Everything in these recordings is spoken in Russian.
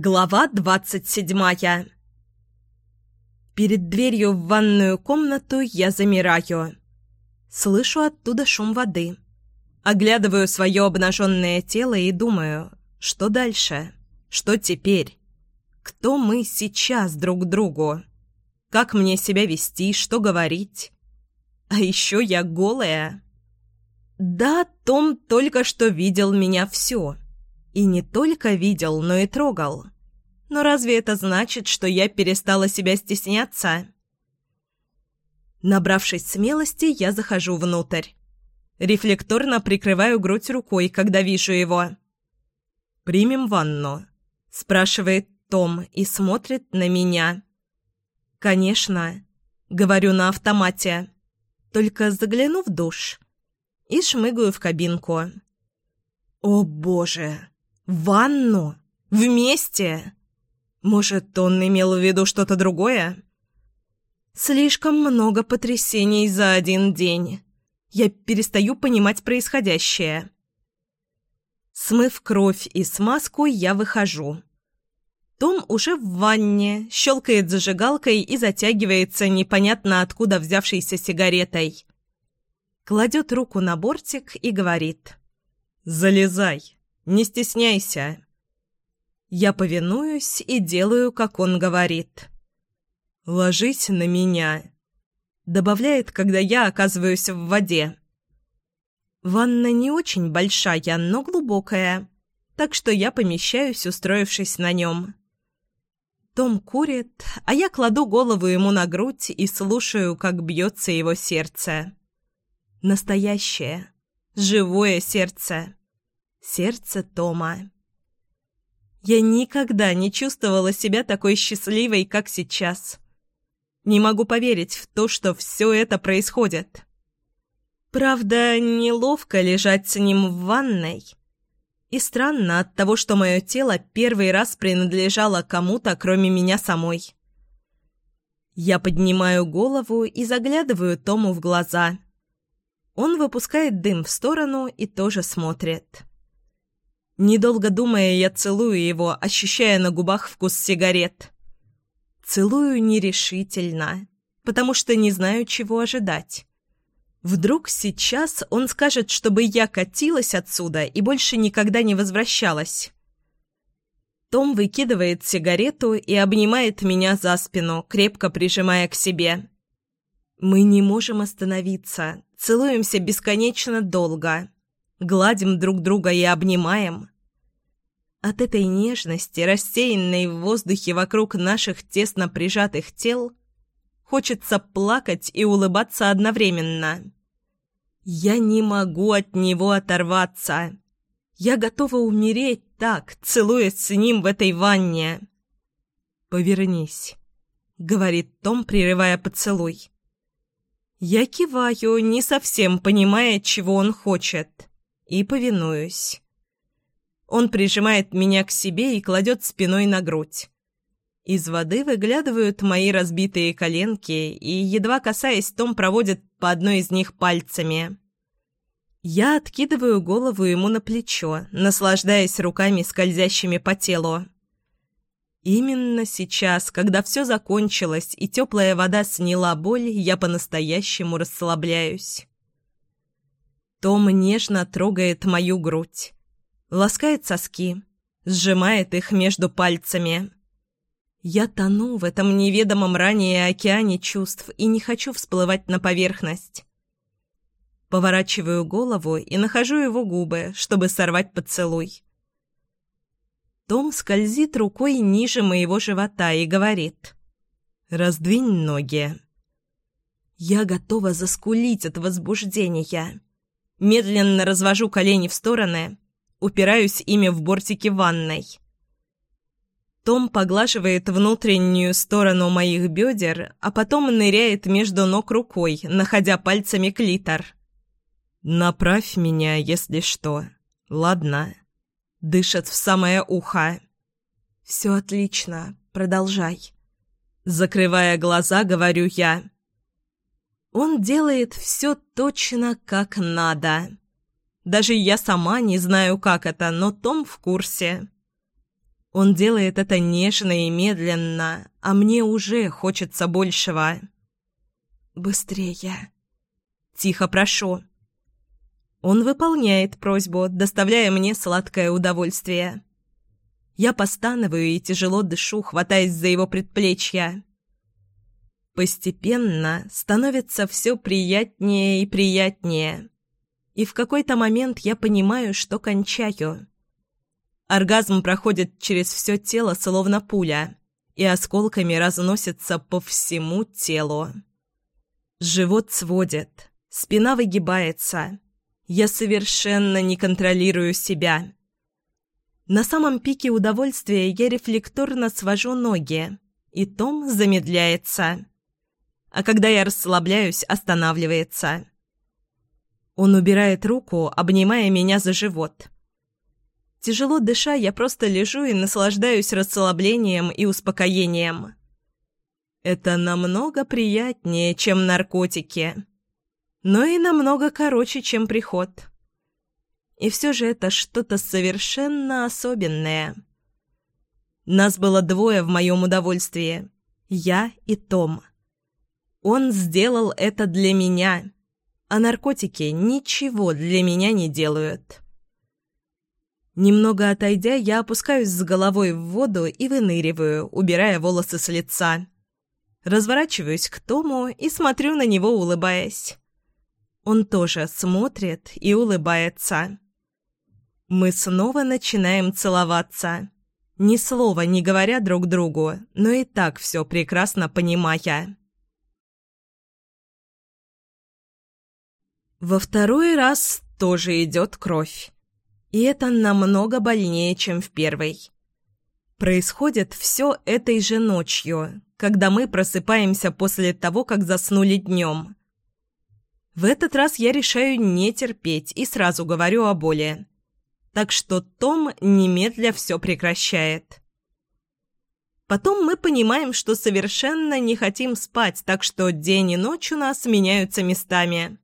Глава двадцать седьмая Перед дверью в ванную комнату я замираю. Слышу оттуда шум воды. Оглядываю свое обнаженное тело и думаю, что дальше? Что теперь? Кто мы сейчас друг другу? Как мне себя вести, что говорить? А еще я голая. Да, Том только что видел меня все. И не только видел, но и трогал. Но разве это значит, что я перестала себя стесняться? Набравшись смелости, я захожу внутрь. Рефлекторно прикрываю грудь рукой, когда вижу его. «Примем ванну?» – спрашивает Том и смотрит на меня. «Конечно», – говорю на автомате. «Только загляну в душ» и шмыгаю в кабинку. «О, боже!» Ванну? Вместе? Может, он имел в виду что-то другое? Слишком много потрясений за один день. Я перестаю понимать происходящее. Смыв кровь и смазку, я выхожу. Том уже в ванне, щелкает зажигалкой и затягивается непонятно откуда взявшейся сигаретой. Кладет руку на бортик и говорит «Залезай». Не стесняйся». Я повинуюсь и делаю, как он говорит. «Ложись на меня», — добавляет, когда я оказываюсь в воде. Ванна не очень большая, но глубокая, так что я помещаюсь, устроившись на нем. Том курит, а я кладу голову ему на грудь и слушаю, как бьется его сердце. Настоящее, живое сердце сердце Тома. Я никогда не чувствовала себя такой счастливой, как сейчас. Не могу поверить в то, что все это происходит. Правда, неловко лежать с ним в ванной. И странно от того, что мое тело первый раз принадлежало кому-то, кроме меня самой. Я поднимаю голову и заглядываю Тому в глаза. Он выпускает дым в сторону и тоже смотрит. Недолго думая, я целую его, ощущая на губах вкус сигарет. Целую нерешительно, потому что не знаю, чего ожидать. Вдруг сейчас он скажет, чтобы я катилась отсюда и больше никогда не возвращалась. Том выкидывает сигарету и обнимает меня за спину, крепко прижимая к себе. Мы не можем остановиться, целуемся бесконечно долго гладим друг друга и обнимаем. От этой нежности, рассеянной в воздухе вокруг наших тесно прижатых тел, хочется плакать и улыбаться одновременно. Я не могу от него оторваться. Я готова умереть так, целуясь с ним в этой ванне. «Повернись», — говорит Том, прерывая поцелуй. Я киваю, не совсем понимая, чего он хочет и повинуюсь. Он прижимает меня к себе и кладет спиной на грудь. Из воды выглядывают мои разбитые коленки, и, едва касаясь, Том проводит по одной из них пальцами. Я откидываю голову ему на плечо, наслаждаясь руками, скользящими по телу. Именно сейчас, когда все закончилось и теплая вода сняла боль, я по-настоящему расслабляюсь. Том нежно трогает мою грудь, ласкает соски, сжимает их между пальцами. Я тону в этом неведомом ранее океане чувств и не хочу всплывать на поверхность. Поворачиваю голову и нахожу его губы, чтобы сорвать поцелуй. Том скользит рукой ниже моего живота и говорит «Раздвинь ноги». Я готова заскулить от возбуждения. Медленно развожу колени в стороны, упираюсь ими в бортики ванной. Том поглаживает внутреннюю сторону моих бедер, а потом ныряет между ног рукой, находя пальцами клитор. «Направь меня, если что. Ладно?» Дышит в самое ухо. «Все отлично. Продолжай». Закрывая глаза, говорю я. Он делает все точно как надо. Даже я сама не знаю, как это, но Том в курсе. Он делает это нежно и медленно, а мне уже хочется большего. «Быстрее!» «Тихо прошу!» Он выполняет просьбу, доставляя мне сладкое удовольствие. Я постанываю и тяжело дышу, хватаясь за его предплечья. Постепенно становится все приятнее и приятнее. И в какой-то момент я понимаю, что кончаю. Оргазм проходит через все тело, словно пуля, и осколками разносится по всему телу. Живот сводит, спина выгибается. Я совершенно не контролирую себя. На самом пике удовольствия я рефлекторно свожу ноги, и Том замедляется. А когда я расслабляюсь, останавливается. Он убирает руку, обнимая меня за живот. Тяжело дыша, я просто лежу и наслаждаюсь расслаблением и успокоением. Это намного приятнее, чем наркотики, но и намного короче, чем приход. И все же это что-то совершенно особенное. Нас было двое в моем удовольствии. Я и Том. Он сделал это для меня, а наркотики ничего для меня не делают. Немного отойдя, я опускаюсь с головой в воду и выныриваю, убирая волосы с лица. Разворачиваюсь к Тому и смотрю на него, улыбаясь. Он тоже смотрит и улыбается. Мы снова начинаем целоваться. Ни слова не говоря друг другу, но и так все прекрасно понимая. Во второй раз тоже идет кровь. И это намного больнее, чем в первой. Происходит все этой же ночью, когда мы просыпаемся после того, как заснули днем. В этот раз я решаю не терпеть и сразу говорю о боли так что Том немедля все прекращает. Потом мы понимаем, что совершенно не хотим спать, так что день и ночь у нас меняются местами.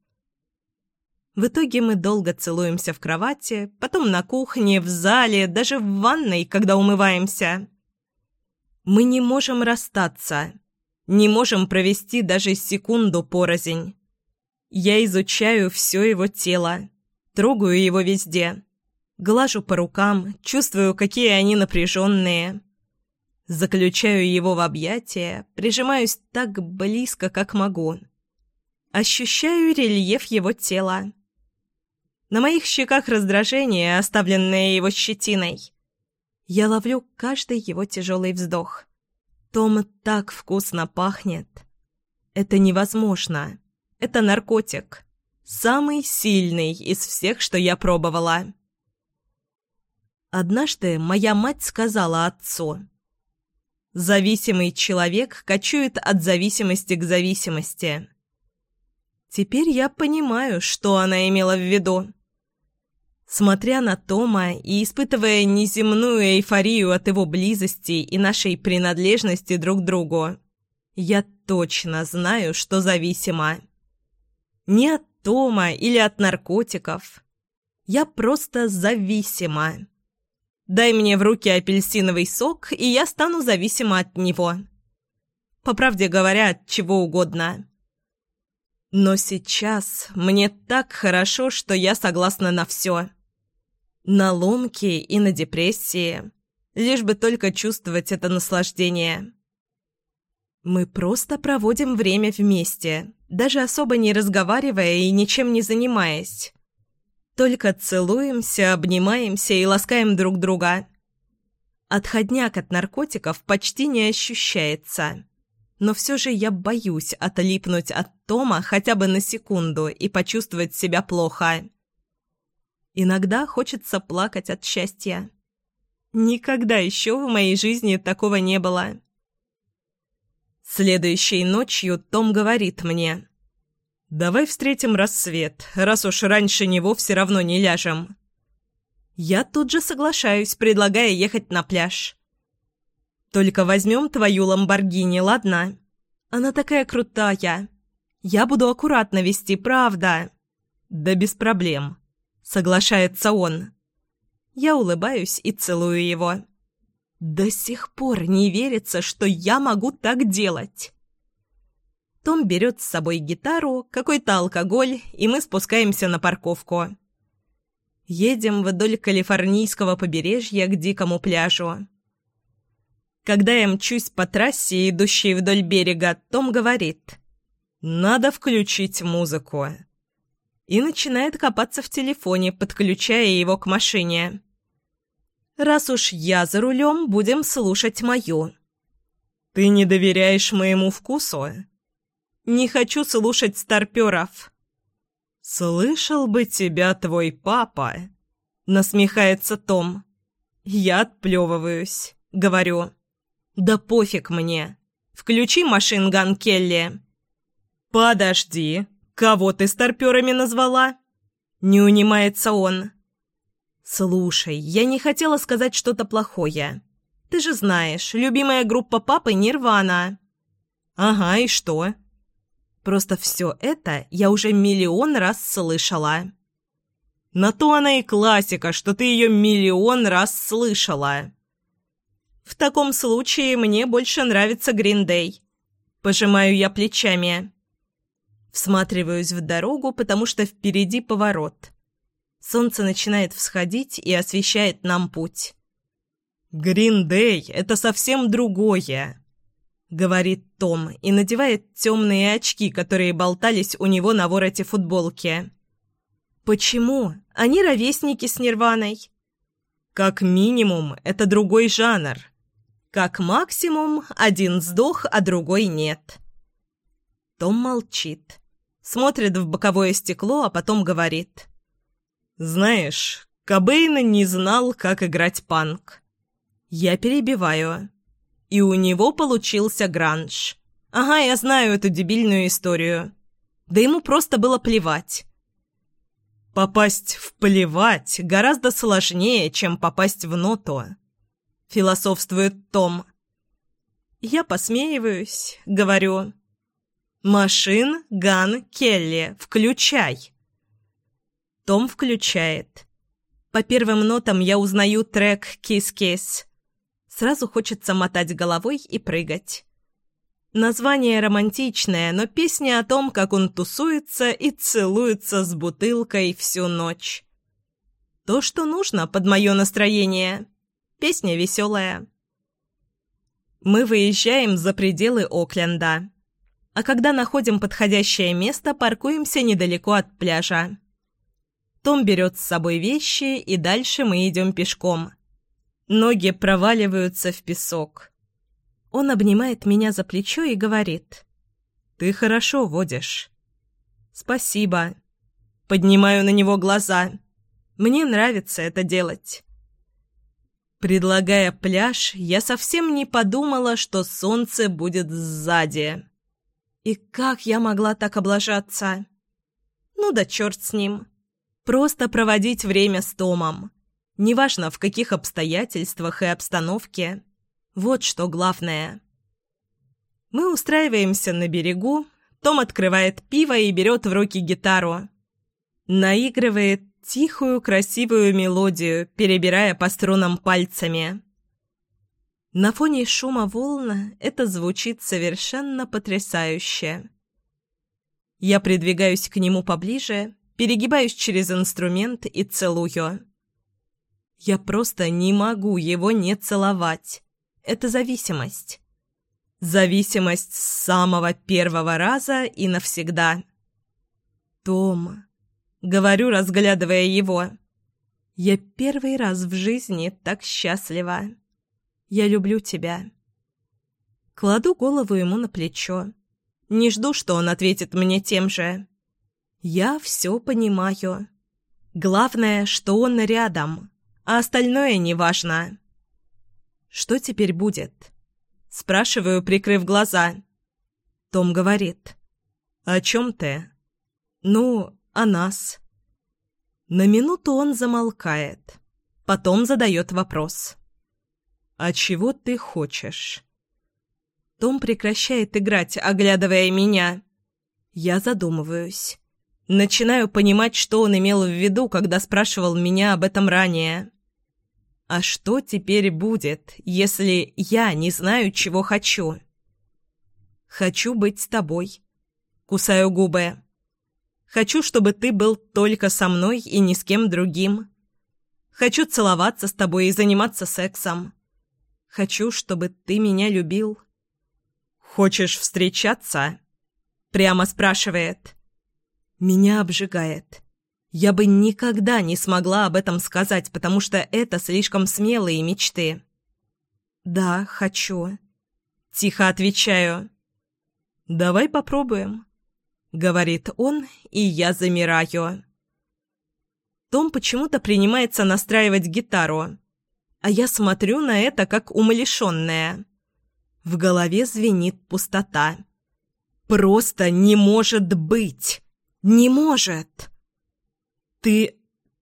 В итоге мы долго целуемся в кровати, потом на кухне, в зале, даже в ванной, когда умываемся. Мы не можем расстаться, не можем провести даже секунду порознь. Я изучаю все его тело, трогаю его везде. Глажу по рукам, чувствую, какие они напряженные. Заключаю его в объятия, прижимаюсь так близко, как могу. Ощущаю рельеф его тела. На моих щеках раздражение, оставленное его щетиной. Я ловлю каждый его тяжелый вздох. Том так вкусно пахнет. Это невозможно. Это наркотик. Самый сильный из всех, что я пробовала. Однажды моя мать сказала отцу. «Зависимый человек кочует от зависимости к зависимости». Теперь я понимаю, что она имела в виду. Смотря на Тома и испытывая неземную эйфорию от его близости и нашей принадлежности друг к другу, я точно знаю, что зависима. Не от Тома или от наркотиков. Я просто зависима. Дай мне в руки апельсиновый сок, и я стану зависима от него. По правде говоря, от чего угодно. Но сейчас мне так хорошо, что я согласна на все. На ломки и на депрессии. Лишь бы только чувствовать это наслаждение. Мы просто проводим время вместе, даже особо не разговаривая и ничем не занимаясь. Только целуемся, обнимаемся и ласкаем друг друга. Отходняк от наркотиков почти не ощущается. Но все же я боюсь отлипнуть от Тома хотя бы на секунду и почувствовать себя плохо. Иногда хочется плакать от счастья. Никогда еще в моей жизни такого не было. Следующей ночью Том говорит мне – «Давай встретим рассвет, раз уж раньше него все равно не ляжем». Я тут же соглашаюсь, предлагая ехать на пляж. «Только возьмем твою Ламборгини, ладно? Она такая крутая. Я буду аккуратно вести, правда?» «Да без проблем», — соглашается он. Я улыбаюсь и целую его. До сих пор не верится, что я могу так делать. Том берет с собой гитару, какой-то алкоголь, и мы спускаемся на парковку. Едем вдоль калифорнийского побережья к дикому пляжу. Когда я мчусь по трассе, идущей вдоль берега, Том говорит «Надо включить музыку». И начинает копаться в телефоне, подключая его к машине. «Раз уж я за рулем, будем слушать мою». «Ты не доверяешь моему вкусу?» «Не хочу слушать старперов». «Слышал бы тебя твой папа!» — насмехается Том. Я отплевываюсь, говорю. «Да пофиг мне. Включи машинган Келли». «Подожди, кого ты старперами назвала?» Не унимается он. «Слушай, я не хотела сказать что-то плохое. Ты же знаешь, любимая группа папы Нирвана». «Ага, и что?» «Просто все это я уже миллион раз слышала». «На то она и классика, что ты ее миллион раз слышала». В таком случае мне больше нравится Гриндей. Пожимаю я плечами. Всматриваюсь в дорогу, потому что впереди поворот. Солнце начинает всходить и освещает нам путь. «Гриндей — это совсем другое», — говорит Том и надевает темные очки, которые болтались у него на вороте футболки. «Почему? Они ровесники с Нирваной». «Как минимум, это другой жанр», как максимум, один сдох, а другой нет. Том молчит. Смотрит в боковое стекло, а потом говорит. «Знаешь, Кобейн не знал, как играть панк». Я перебиваю. И у него получился гранж. Ага, я знаю эту дебильную историю. Да ему просто было плевать. Попасть в плевать гораздо сложнее, чем попасть в ноту философствует Том. Я посмеиваюсь, говорю. «Машин, Ган, Келли, включай!» Том включает. По первым нотам я узнаю трек «Кис-кис». Сразу хочется мотать головой и прыгать. Название романтичное, но песня о том, как он тусуется и целуется с бутылкой всю ночь. То, что нужно под мое настроение. Песня веселая. Мы выезжаем за пределы Окленда. А когда находим подходящее место, паркуемся недалеко от пляжа. Том берет с собой вещи, и дальше мы идем пешком. Ноги проваливаются в песок. Он обнимает меня за плечо и говорит. «Ты хорошо водишь». «Спасибо». Поднимаю на него глаза. «Мне нравится это делать». Предлагая пляж, я совсем не подумала, что солнце будет сзади. И как я могла так облажаться? Ну да черт с ним. Просто проводить время с Томом. Неважно, в каких обстоятельствах и обстановке. Вот что главное. Мы устраиваемся на берегу, Том открывает пиво и берет в руки гитару. Наигрывает тихую, красивую мелодию, перебирая по струнам пальцами. На фоне шума волн это звучит совершенно потрясающе. Я придвигаюсь к нему поближе, перегибаюсь через инструмент и целую. Я просто не могу его не целовать. Это зависимость. Зависимость с самого первого раза и навсегда. Том, Говорю, разглядывая его. «Я первый раз в жизни так счастлива. Я люблю тебя». Кладу голову ему на плечо. Не жду, что он ответит мне тем же. Я все понимаю. Главное, что он рядом, а остальное неважно. «Что теперь будет?» Спрашиваю, прикрыв глаза. Том говорит. «О чем ты?» «Ну, о нас. На минуту он замолкает. Потом задает вопрос. «А чего ты хочешь?» Том прекращает играть, оглядывая меня. Я задумываюсь. Начинаю понимать, что он имел в виду, когда спрашивал меня об этом ранее. А что теперь будет, если я не знаю, чего хочу? Хочу быть с тобой. Кусаю губы. Хочу, чтобы ты был только со мной и ни с кем другим. Хочу целоваться с тобой и заниматься сексом. Хочу, чтобы ты меня любил. «Хочешь встречаться?» Прямо спрашивает. Меня обжигает. Я бы никогда не смогла об этом сказать, потому что это слишком смелые мечты. «Да, хочу». Тихо отвечаю. «Давай попробуем», — говорит он, и я замираю. Том почему-то принимается настраивать гитару, а я смотрю на это как умалишенная. В голове звенит пустота. «Просто не может быть! Не может!» «Ты...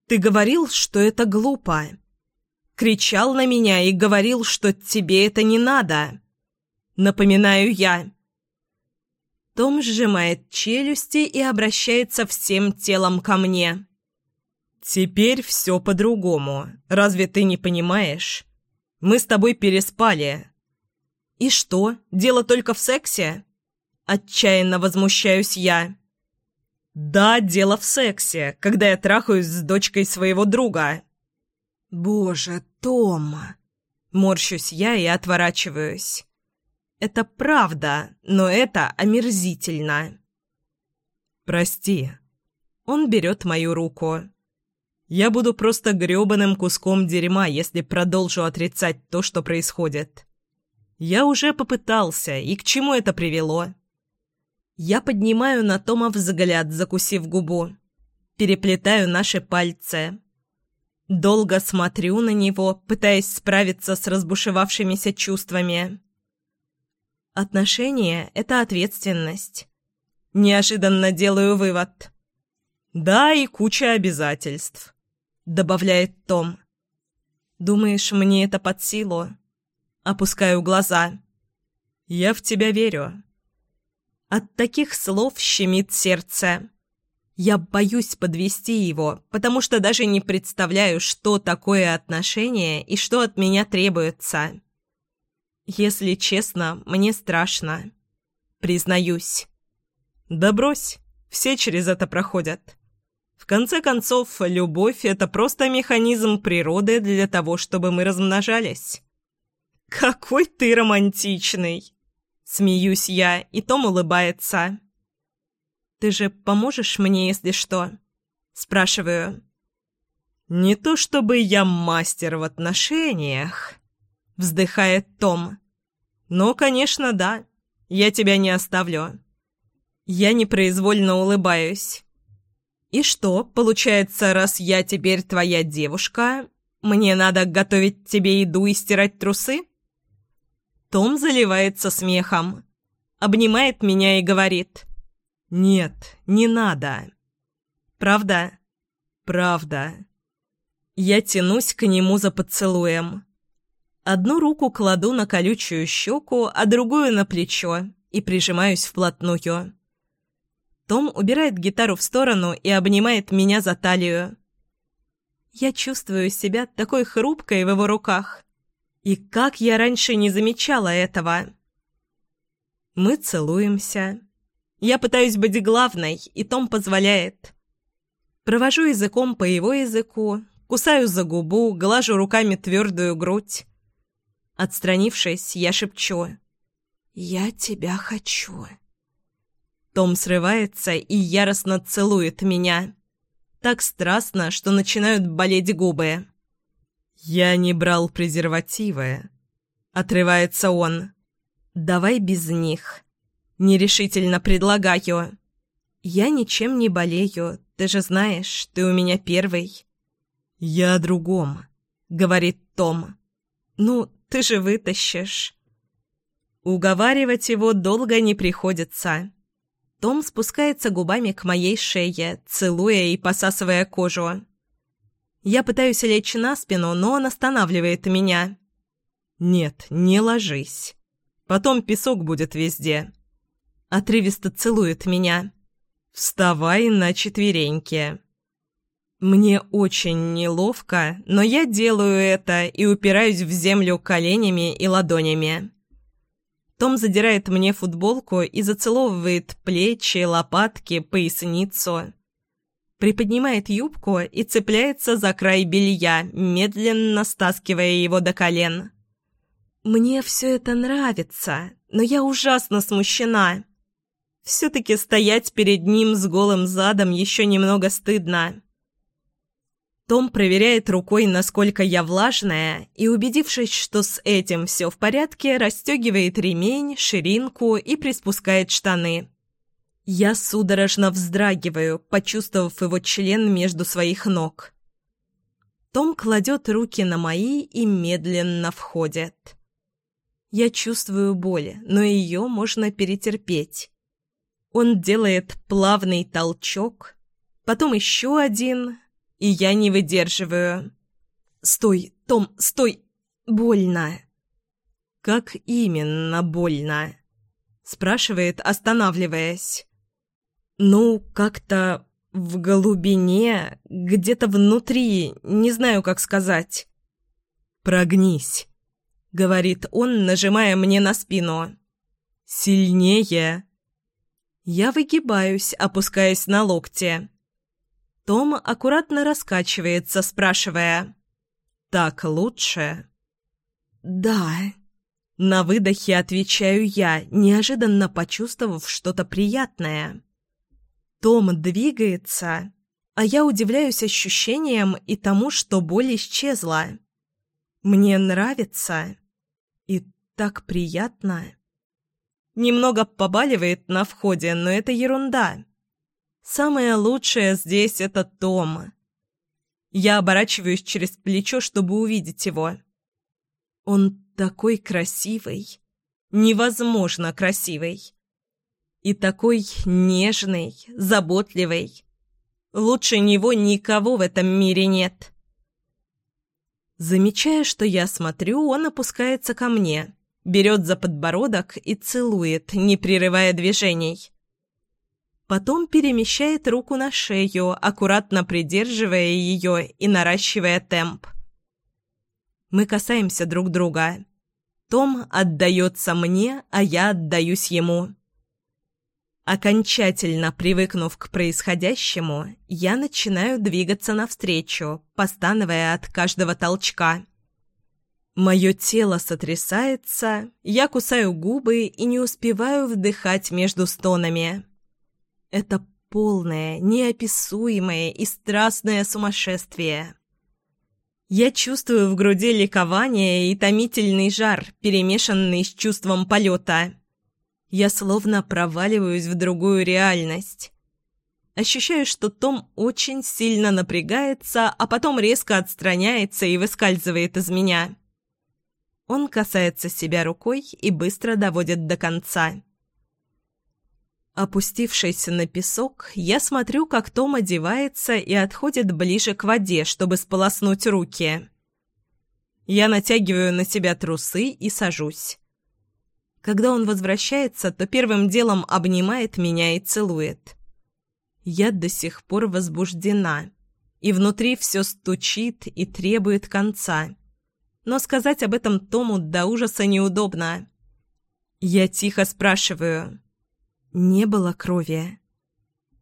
ты говорил, что это глупо. Кричал на меня и говорил, что тебе это не надо. Напоминаю я». Том сжимает челюсти и обращается всем телом ко мне. «Теперь все по-другому. Разве ты не понимаешь? Мы с тобой переспали». «И что, дело только в сексе?» Отчаянно возмущаюсь я. Да, дело в сексе, когда я трахаюсь с дочкой своего друга. Боже, Тома. Морщусь я и отворачиваюсь. Это правда, но это омерзительно. Прости. Он берет мою руку. Я буду просто грёбаным куском дерьма, если продолжу отрицать то, что происходит. Я уже попытался, и к чему это привело? Я поднимаю на Тома взгляд, закусив губу. Переплетаю наши пальцы. Долго смотрю на него, пытаясь справиться с разбушевавшимися чувствами. Отношения — это ответственность. Неожиданно делаю вывод. «Да, и куча обязательств», — добавляет Том. «Думаешь, мне это под силу?» Опускаю глаза. «Я в тебя верю». От таких слов щемит сердце. Я боюсь подвести его, потому что даже не представляю, что такое отношение и что от меня требуется. Если честно, мне страшно. Признаюсь. Да брось, все через это проходят. В конце концов, любовь — это просто механизм природы для того, чтобы мы размножались. «Какой ты романтичный!» Смеюсь я, и Том улыбается. «Ты же поможешь мне, если что?» Спрашиваю. «Не то чтобы я мастер в отношениях», — вздыхает Том. «Но, конечно, да. Я тебя не оставлю». Я непроизвольно улыбаюсь. «И что, получается, раз я теперь твоя девушка, мне надо готовить тебе еду и стирать трусы?» Том заливается смехом, обнимает меня и говорит «Нет, не надо». «Правда?» «Правда». Я тянусь к нему за поцелуем. Одну руку кладу на колючую щеку, а другую на плечо и прижимаюсь вплотную. Том убирает гитару в сторону и обнимает меня за талию. Я чувствую себя такой хрупкой в его руках. И как я раньше не замечала этого? Мы целуемся. Я пытаюсь быть главной, и Том позволяет. Провожу языком по его языку, кусаю за губу, глажу руками твердую грудь. Отстранившись, я шепчу. «Я тебя хочу». Том срывается и яростно целует меня. Так страстно, что начинают болеть губы. «Я не брал презервативы», — отрывается он. «Давай без них». Нерешительно предлагаю. «Я ничем не болею, ты же знаешь, ты у меня первый». «Я о другом», — говорит Том. «Ну, ты же вытащишь». Уговаривать его долго не приходится. Том спускается губами к моей шее, целуя и посасывая кожу. Я пытаюсь лечь на спину, но он останавливает меня. «Нет, не ложись. Потом песок будет везде». Отрывисто целует меня. «Вставай на четвереньки». Мне очень неловко, но я делаю это и упираюсь в землю коленями и ладонями. Том задирает мне футболку и зацеловывает плечи, лопатки, поясницу. Приподнимает юбку и цепляется за край белья, медленно стаскивая его до колен. Мне все это нравится, но я ужасно смущена. Все-таки стоять перед ним с голым задом еще немного стыдно. Том проверяет рукой, насколько я влажная, и, убедившись, что с этим все в порядке, расстегивает ремень, ширинку и приспускает штаны. Я судорожно вздрагиваю, почувствовав его член между своих ног. Том кладет руки на мои и медленно входит. Я чувствую боль, но ее можно перетерпеть. Он делает плавный толчок, потом еще один, и я не выдерживаю. «Стой, Том, стой! Больно!» «Как именно больно?» — спрашивает, останавливаясь. «Ну, как-то в глубине, где-то внутри, не знаю, как сказать». «Прогнись», — говорит он, нажимая мне на спину. «Сильнее». Я выгибаюсь, опускаясь на локте. Том аккуратно раскачивается, спрашивая «Так лучше?» «Да». На выдохе отвечаю я, неожиданно почувствовав что-то приятное. Том двигается, а я удивляюсь ощущениям и тому, что боль исчезла. Мне нравится. И так приятно. Немного побаливает на входе, но это ерунда. Самое лучшее здесь — это Том. Я оборачиваюсь через плечо, чтобы увидеть его. Он такой красивый. Невозможно красивый. И такой нежный, заботливый. Лучше него никого в этом мире нет. Замечая, что я смотрю, он опускается ко мне, берет за подбородок и целует, не прерывая движений. Потом перемещает руку на шею, аккуратно придерживая ее и наращивая темп. Мы касаемся друг друга. Том отдается мне, а я отдаюсь ему. Окончательно привыкнув к происходящему, я начинаю двигаться навстречу, постановая от каждого толчка. Мое тело сотрясается, я кусаю губы и не успеваю вдыхать между стонами. Это полное, неописуемое и страстное сумасшествие. Я чувствую в груди ликование и томительный жар, перемешанный с чувством полета. Я словно проваливаюсь в другую реальность. Ощущаю, что Том очень сильно напрягается, а потом резко отстраняется и выскальзывает из меня. Он касается себя рукой и быстро доводит до конца. Опустившись на песок, я смотрю, как Том одевается и отходит ближе к воде, чтобы сполоснуть руки. Я натягиваю на себя трусы и сажусь. Когда он возвращается, то первым делом обнимает меня и целует. Я до сих пор возбуждена, и внутри все стучит и требует конца. Но сказать об этом Тому до ужаса неудобно. Я тихо спрашиваю – не было крови.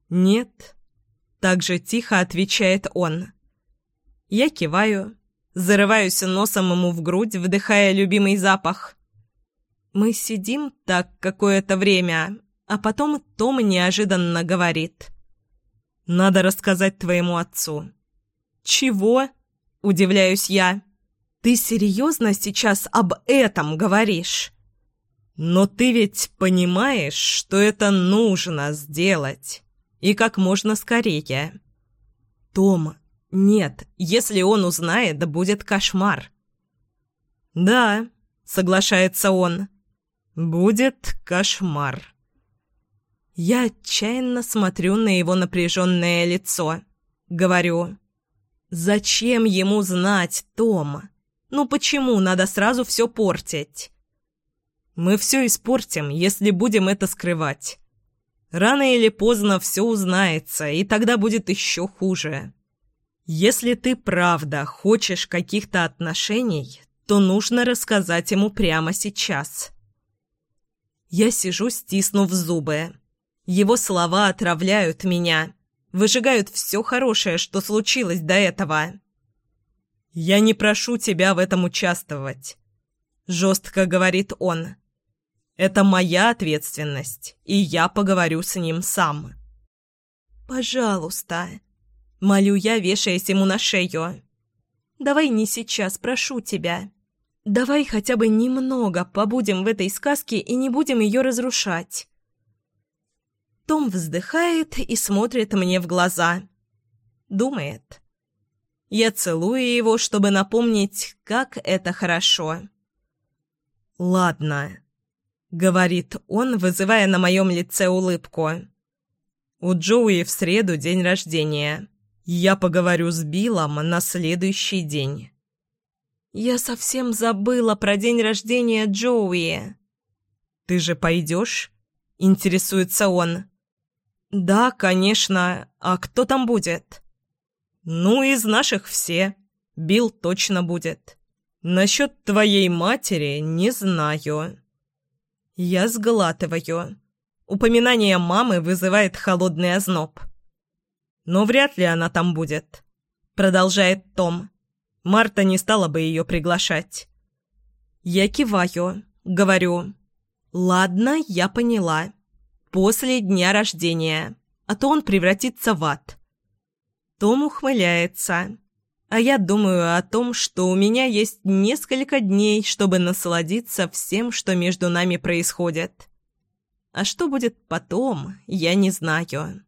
«Нет», — так же тихо отвечает он. Я киваю, зарываюсь носом ему в грудь, вдыхая любимый запах. Мы сидим так какое-то время, а потом Том неожиданно говорит. «Надо рассказать твоему отцу». «Чего?» – удивляюсь я. «Ты серьезно сейчас об этом говоришь?» Но ты ведь понимаешь, что это нужно сделать. И как можно скорее. Том, нет, если он узнает, да будет кошмар. Да, соглашается он. Будет кошмар. Я отчаянно смотрю на его напряженное лицо. Говорю, зачем ему знать, Том? Ну почему надо сразу все портить? Мы все испортим, если будем это скрывать. Рано или поздно все узнается, и тогда будет еще хуже. Если ты правда хочешь каких-то отношений, то нужно рассказать ему прямо сейчас. Я сижу, стиснув зубы. Его слова отравляют меня, выжигают все хорошее, что случилось до этого. «Я не прошу тебя в этом участвовать», — жестко говорит он. «Это моя ответственность, и я поговорю с ним сам». «Пожалуйста», — молю я, вешаясь ему на шею. «Давай не сейчас, прошу тебя. Давай хотя бы немного побудем в этой сказке и не будем ее разрушать». Том вздыхает и смотрит мне в глаза. Думает. Я целую его, чтобы напомнить, как это хорошо. «Ладно», — говорит он, вызывая на моем лице улыбку. «У Джоуи в среду день рождения. Я поговорю с Биллом на следующий день». «Я совсем забыла про день рождения Джоуи». «Ты же пойдешь?» — интересуется он. «Да, конечно. А кто там будет?» «Ну, из наших все. Билл точно будет. Насчет твоей матери не знаю». Я сглатываю. Упоминание мамы вызывает холодный озноб. «Но вряд ли она там будет», — продолжает Том. Марта не стала бы ее приглашать. Я киваю, говорю. «Ладно, я поняла. После дня рождения, а то он превратится в ад». Том ухмыляется. А я думаю о том, что у меня есть несколько дней, чтобы насладиться всем, что между нами происходит. А что будет потом, я не знаю.